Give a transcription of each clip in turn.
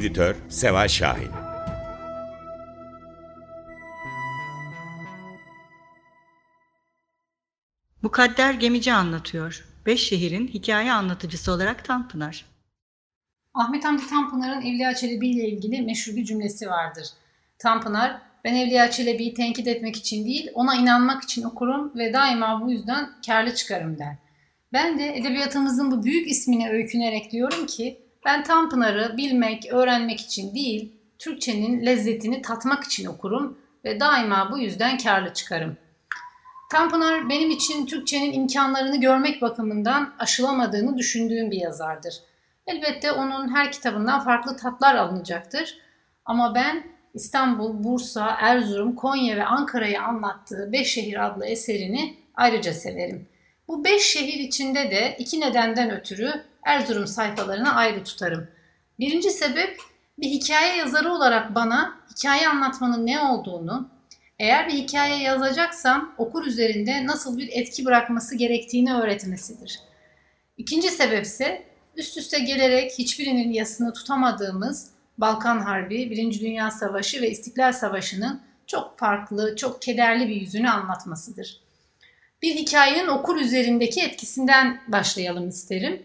Editör Seval Şahin Mukadder Gemici anlatıyor. Beş şehrin hikaye anlatıcısı olarak Tanpınar. Ahmet Hamdi Tanpınar'ın Evliya Çelebi ile ilgili meşhur bir cümlesi vardır. Tanpınar, ben Evliya Çelebi'yi tenkit etmek için değil, ona inanmak için okurum ve daima bu yüzden karlı çıkarım der. Ben de edebiyatımızın bu büyük ismine öykünerek diyorum ki, ben Tanpınar'ı bilmek, öğrenmek için değil, Türkçenin lezzetini tatmak için okurum ve daima bu yüzden karlı çıkarım. Tanpınar benim için Türkçenin imkanlarını görmek bakımından aşılamadığını düşündüğüm bir yazardır. Elbette onun her kitabından farklı tatlar alınacaktır. Ama ben İstanbul, Bursa, Erzurum, Konya ve Ankara'yı anlattığı Beş Şehir adlı eserini ayrıca severim. Bu beş şehir içinde de iki nedenden ötürü Erzurum sayfalarını ayrı tutarım. Birinci sebep bir hikaye yazarı olarak bana hikaye anlatmanın ne olduğunu, eğer bir hikaye yazacaksam okur üzerinde nasıl bir etki bırakması gerektiğini öğretmesidir. İkinci sebep ise üst üste gelerek hiçbirinin yasını tutamadığımız Balkan Harbi, Birinci Dünya Savaşı ve İstiklal Savaşı'nın çok farklı, çok kederli bir yüzünü anlatmasıdır. Bir hikayenin okur üzerindeki etkisinden başlayalım isterim.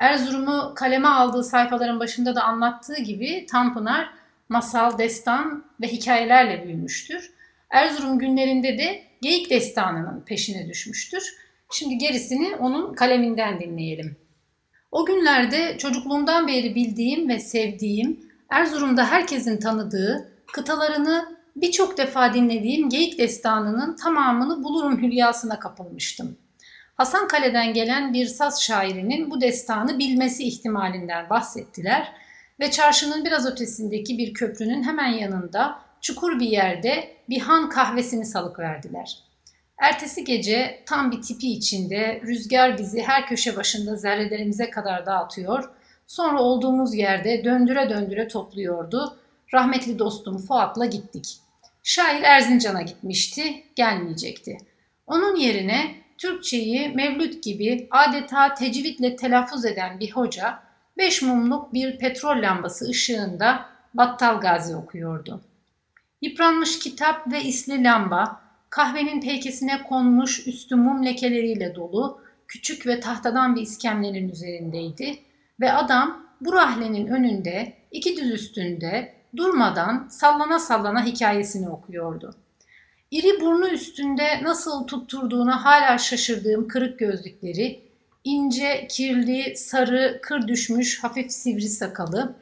Erzurum'u kaleme aldığı sayfaların başında da anlattığı gibi Tanpınar masal, destan ve hikayelerle büyümüştür. Erzurum günlerinde de Geyik Destanı'nın peşine düşmüştür. Şimdi gerisini onun kaleminden dinleyelim. O günlerde çocukluğumdan beri bildiğim ve sevdiğim, Erzurum'da herkesin tanıdığı, kıtalarını birçok defa dinlediğim Geyik Destanı'nın tamamını bulurum hülyasına kapılmıştım. Hasan Kale'den gelen bir saz şairinin bu destanı bilmesi ihtimalinden bahsettiler ve çarşının biraz ötesindeki bir köprünün hemen yanında çukur bir yerde bir han kahvesini salık verdiler. Ertesi gece tam bir tipi içinde rüzgar bizi her köşe başında zerrelerimize kadar dağıtıyor, sonra olduğumuz yerde döndüre döndüre topluyordu. Rahmetli dostum Fuat'la gittik. Şair Erzincan'a gitmişti, gelmeyecekti. Onun yerine Türkçeyi Mevlüt gibi adeta tecvidle telaffuz eden bir hoca, beş mumluk bir petrol lambası ışığında Battal Gazi okuyordu. Yıpranmış kitap ve isli lamba, kahvenin peykesine konmuş üstü mum lekeleriyle dolu, küçük ve tahtadan bir iskemlenin üzerindeydi ve adam bu rahlenin önünde, iki düz üstünde durmadan sallana sallana hikayesini okuyordu. İri burnu üstünde nasıl tutturduğuna hala şaşırdığım kırık gözlükleri, ince, kirli, sarı, kır düşmüş, hafif sivri sakalı,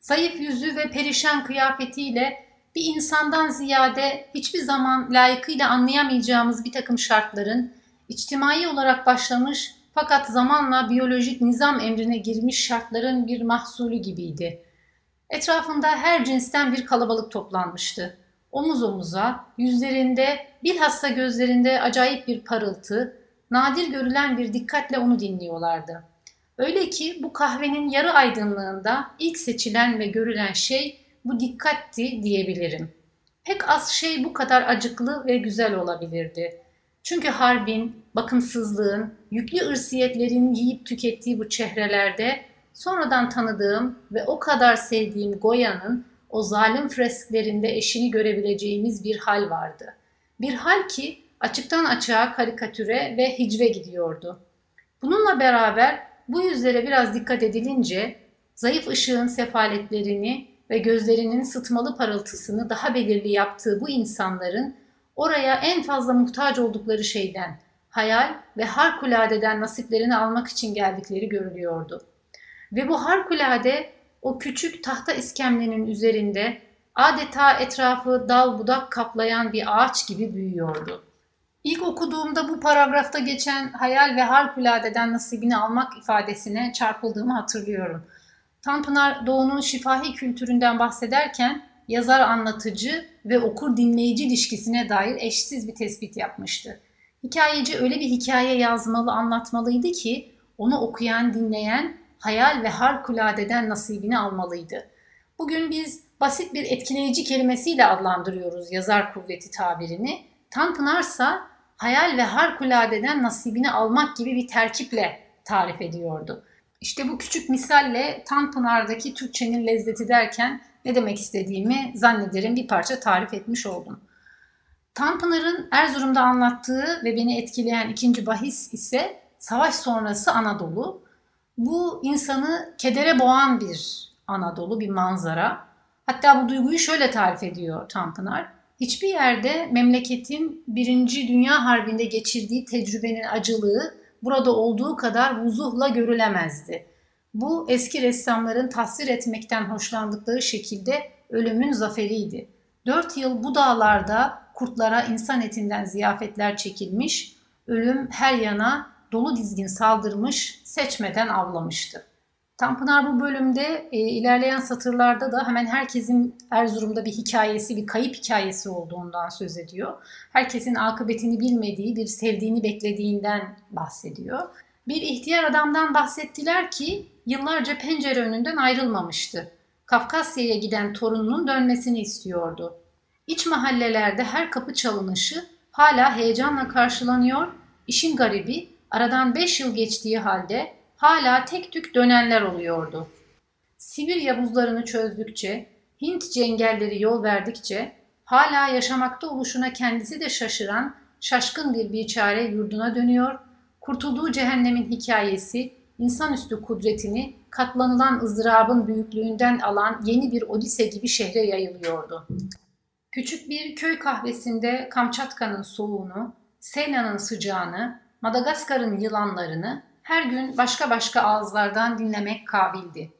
zayıf yüzü ve perişan kıyafetiyle bir insandan ziyade hiçbir zaman layıkıyla anlayamayacağımız bir takım şartların içtimai olarak başlamış fakat zamanla biyolojik nizam emrine girmiş şartların bir mahsulü gibiydi. Etrafında her cinsten bir kalabalık toplanmıştı omuz omuza, yüzlerinde bilhassa gözlerinde acayip bir parıltı, nadir görülen bir dikkatle onu dinliyorlardı. Öyle ki bu kahvenin yarı aydınlığında ilk seçilen ve görülen şey bu dikkatti diyebilirim. Pek az şey bu kadar acıklı ve güzel olabilirdi. Çünkü harbin, bakımsızlığın, yüklü ırsiyetlerin yiyip tükettiği bu çehrelerde sonradan tanıdığım ve o kadar sevdiğim Goya'nın o zalim fresklerinde eşini görebileceğimiz bir hal vardı. Bir hal ki açıktan açığa karikatüre ve hicve gidiyordu. Bununla beraber bu yüzlere biraz dikkat edilince zayıf ışığın sefaletlerini ve gözlerinin sıtmalı parıltısını daha belirli yaptığı bu insanların oraya en fazla muhtaç oldukları şeyden, hayal ve harikuladeden nasiplerini almak için geldikleri görülüyordu. Ve bu harikulade o küçük tahta iskemlenin üzerinde adeta etrafı dal budak kaplayan bir ağaç gibi büyüyordu. İlk okuduğumda bu paragrafta geçen hayal ve harikuladeden nasibini almak ifadesine çarpıldığımı hatırlıyorum. Tanpınar Doğu'nun şifahi kültüründen bahsederken yazar anlatıcı ve okur dinleyici ilişkisine dair eşsiz bir tespit yapmıştı. Hikayeci öyle bir hikaye yazmalı, anlatmalıydı ki onu okuyan, dinleyen hayal ve harikuladeden nasibini almalıydı. Bugün biz basit bir etkileyici kelimesiyle adlandırıyoruz yazar kuvveti tabirini. Tanpınarsa hayal ve harikuladeden nasibini almak gibi bir terkiple tarif ediyordu. İşte bu küçük misalle Tanpınar'daki Türkçenin lezzeti derken ne demek istediğimi zannederim bir parça tarif etmiş oldum. Tanpınar'ın Erzurum'da anlattığı ve beni etkileyen ikinci bahis ise savaş sonrası Anadolu. Bu insanı kedere boğan bir Anadolu, bir manzara. Hatta bu duyguyu şöyle tarif ediyor Tanpınar. Hiçbir yerde memleketin Birinci Dünya Harbi'nde geçirdiği tecrübenin acılığı burada olduğu kadar vuzuhla görülemezdi. Bu eski ressamların tasvir etmekten hoşlandıkları şekilde ölümün zaferiydi. Dört yıl bu dağlarda kurtlara insan etinden ziyafetler çekilmiş, ölüm her yana dolu dizgin saldırmış, seçmeden avlamıştı. Tanpınar bu bölümde e, ilerleyen satırlarda da hemen herkesin Erzurum'da bir hikayesi, bir kayıp hikayesi olduğundan söz ediyor. Herkesin akıbetini bilmediği, bir sevdiğini beklediğinden bahsediyor. Bir ihtiyar adamdan bahsettiler ki yıllarca pencere önünden ayrılmamıştı. Kafkasya'ya giden torununun dönmesini istiyordu. İç mahallelerde her kapı çalınışı hala heyecanla karşılanıyor. İşin garibi aradan 5 yıl geçtiği halde hala tek tük dönenler oluyordu. Sibirya buzlarını çözdükçe, Hint cengelleri yol verdikçe, hala yaşamakta oluşuna kendisi de şaşıran, şaşkın bir biçare yurduna dönüyor, kurtulduğu cehennemin hikayesi, insanüstü kudretini katlanılan ızdırabın büyüklüğünden alan yeni bir Odise gibi şehre yayılıyordu. Küçük bir köy kahvesinde Kamçatka'nın soğuğunu, Seyna'nın sıcağını, Madagaskar'ın yılanlarını, her gün başka başka ağızlardan dinlemek kabildi.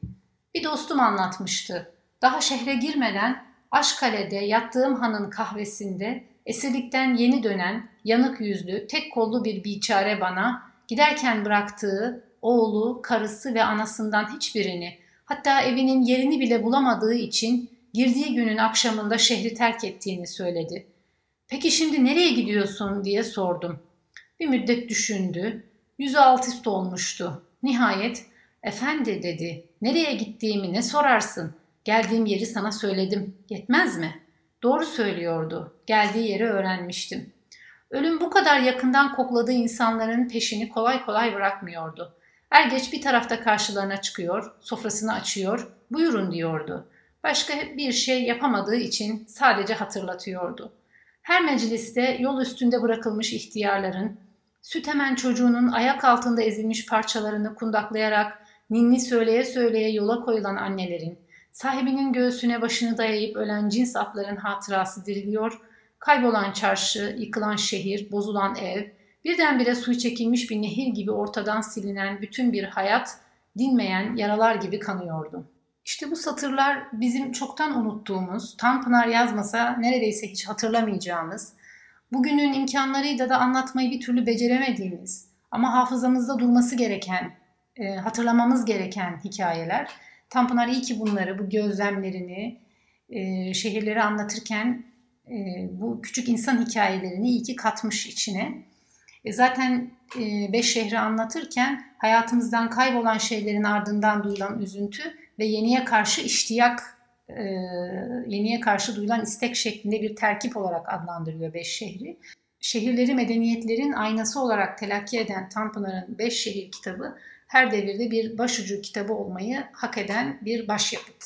Bir dostum anlatmıştı. Daha şehre girmeden Aşkale'de yattığım hanın kahvesinde esirlikten yeni dönen, yanık yüzlü, tek kollu bir biçare bana giderken bıraktığı oğlu, karısı ve anasından hiçbirini, hatta evinin yerini bile bulamadığı için girdiği günün akşamında şehri terk ettiğini söyledi. Peki şimdi nereye gidiyorsun diye sordum. Bir müddet düşündü. Yüzü alt üst olmuştu. Nihayet efendi dedi. Nereye gittiğimi ne sorarsın? Geldiğim yeri sana söyledim. Yetmez mi? Doğru söylüyordu. Geldiği yeri öğrenmiştim. Ölüm bu kadar yakından kokladığı insanların peşini kolay kolay bırakmıyordu. Er geç bir tarafta karşılarına çıkıyor, sofrasını açıyor, buyurun diyordu. Başka bir şey yapamadığı için sadece hatırlatıyordu. Her mecliste yol üstünde bırakılmış ihtiyarların, Süt hemen çocuğunun ayak altında ezilmiş parçalarını kundaklayarak ninni söyleye söyleye yola koyulan annelerin, sahibinin göğsüne başını dayayıp ölen cins atların hatırası diriliyor, kaybolan çarşı, yıkılan şehir, bozulan ev, birdenbire suyu çekilmiş bir nehir gibi ortadan silinen bütün bir hayat, dinmeyen yaralar gibi kanıyordu. İşte bu satırlar bizim çoktan unuttuğumuz, Tanpınar yazmasa neredeyse hiç hatırlamayacağımız, bugünün imkanlarıyla da anlatmayı bir türlü beceremediğimiz ama hafızamızda durması gereken, e, hatırlamamız gereken hikayeler. Tanpınar iyi ki bunları, bu gözlemlerini, e, şehirleri anlatırken e, bu küçük insan hikayelerini iyi ki katmış içine. E, zaten e, beş şehri anlatırken hayatımızdan kaybolan şeylerin ardından duyulan üzüntü ve yeniye karşı iştiyak e, yeniye karşı duyulan istek şeklinde bir terkip olarak adlandırıyor beş şehri. Şehirleri medeniyetlerin aynası olarak telakki eden Tanpınar'ın Beş Şehir kitabı her devirde bir başucu kitabı olmayı hak eden bir başyapıt.